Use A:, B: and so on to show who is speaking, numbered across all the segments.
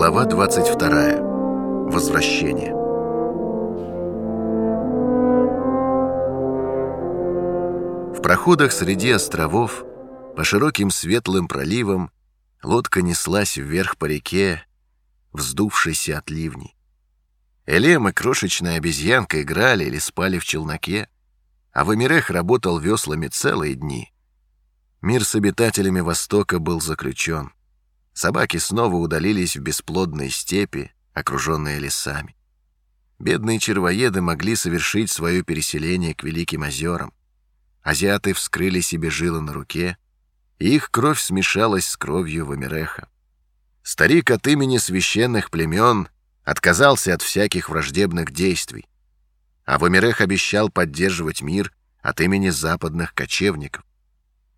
A: Глава 22. Возвращение. В проходах среди островов, по широким светлым проливам, лодка неслась вверх по реке, вздувшейся от ливней. Элем и крошечная обезьянка играли или спали в челноке, а Вамирех работал веслами целые дни. Мир с обитателями Востока был заключен. Собаки снова удалились в бесплодные степи, окруженные лесами. Бедные червоеды могли совершить свое переселение к Великим озерам. Азиаты вскрыли себе жилы на руке, и их кровь смешалась с кровью Вамиреха. Старик от имени священных племен отказался от всяких враждебных действий, а Вамирех обещал поддерживать мир от имени западных кочевников.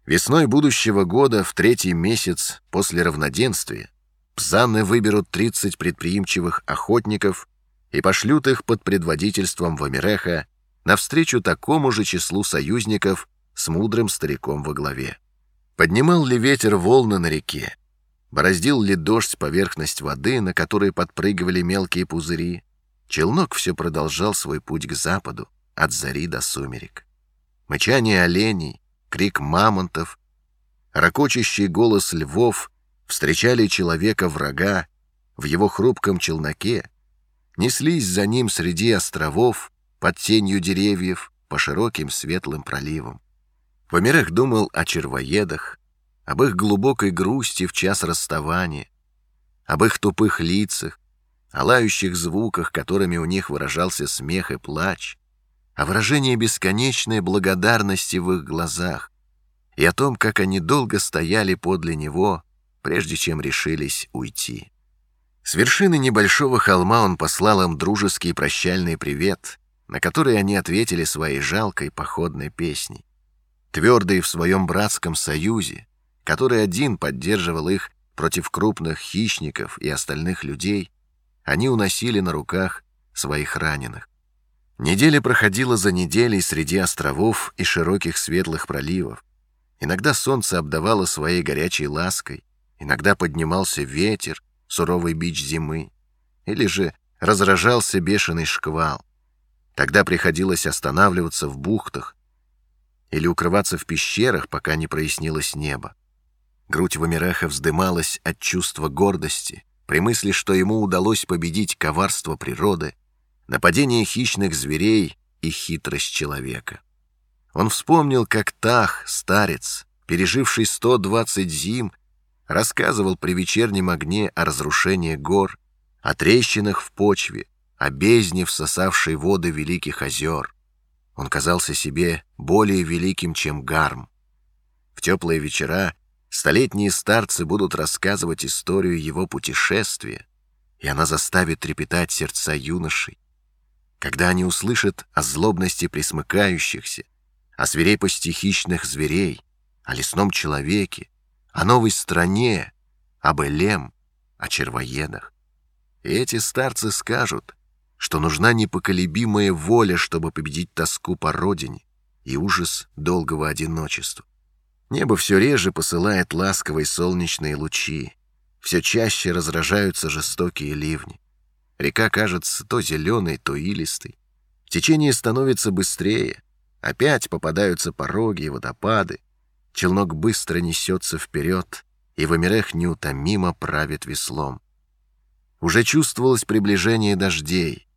A: Весной будущего года, в третий месяц после равноденствия, Пзаны выберут 30 предприимчивых охотников и пошлют их под предводительством Вамиреха навстречу такому же числу союзников с мудрым стариком во главе. Поднимал ли ветер волны на реке? Бороздил ли дождь поверхность воды, на которой подпрыгивали мелкие пузыри? Челнок все продолжал свой путь к западу, от зари до сумерек. Мычание оленей, крик мамонтов, ракочащий голос львов встречали человека-врага в его хрупком челноке, неслись за ним среди островов, под тенью деревьев, по широким светлым проливам. Померех думал о червоедах, об их глубокой грусти в час расставания, об их тупых лицах, о лающих звуках, которыми у них выражался смех и плач, о выражении бесконечной благодарности в их глазах и о том, как они долго стояли подле него, прежде чем решились уйти. С вершины небольшого холма он послал им дружеский прощальный привет, на который они ответили своей жалкой походной песней. Твердые в своем братском союзе, который один поддерживал их против крупных хищников и остальных людей, они уносили на руках своих раненых. Неделя проходила за неделей среди островов и широких светлых проливов. Иногда солнце обдавало своей горячей лаской, иногда поднимался ветер, суровый бич зимы, или же разражался бешеный шквал. Тогда приходилось останавливаться в бухтах или укрываться в пещерах, пока не прояснилось небо. Грудь Вамираха вздымалась от чувства гордости при мысли, что ему удалось победить коварство природы нападение хищных зверей и хитрость человека. Он вспомнил, как Тах, старец, переживший 120 зим, рассказывал при вечернем огне о разрушении гор, о трещинах в почве, о бездне, всосавшей воды великих озер. Он казался себе более великим, чем Гарм. В теплые вечера столетние старцы будут рассказывать историю его путешествия, и она заставит трепетать сердца юношей, когда они услышат о злобности присмыкающихся, о свирепости хищных зверей, о лесном человеке, о новой стране, об Элем, о червоедах. И эти старцы скажут, что нужна непоколебимая воля, чтобы победить тоску по родине и ужас долгого одиночества. Небо все реже посылает ласковые солнечные лучи, все чаще разражаются жестокие ливни. Река кажется то зеленой, то илистой. Течение становится быстрее. Опять попадаются пороги и водопады. Челнок быстро несется вперед, и Вамирех неутомимо правит веслом. Уже чувствовалось приближение дождей.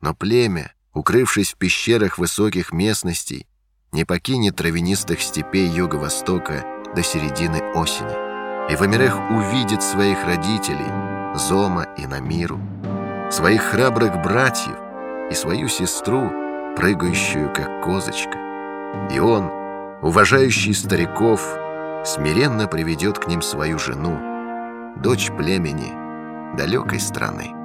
A: Но племя, укрывшись в пещерах высоких местностей, не покинет травянистых степей юго-востока до середины осени. И Вамирех увидит своих родителей, Зома и Намиру своих храбрых братьев и свою сестру, прыгающую как козочка. И он, уважающий стариков, смиренно приведет к ним свою жену, дочь племени далекой страны.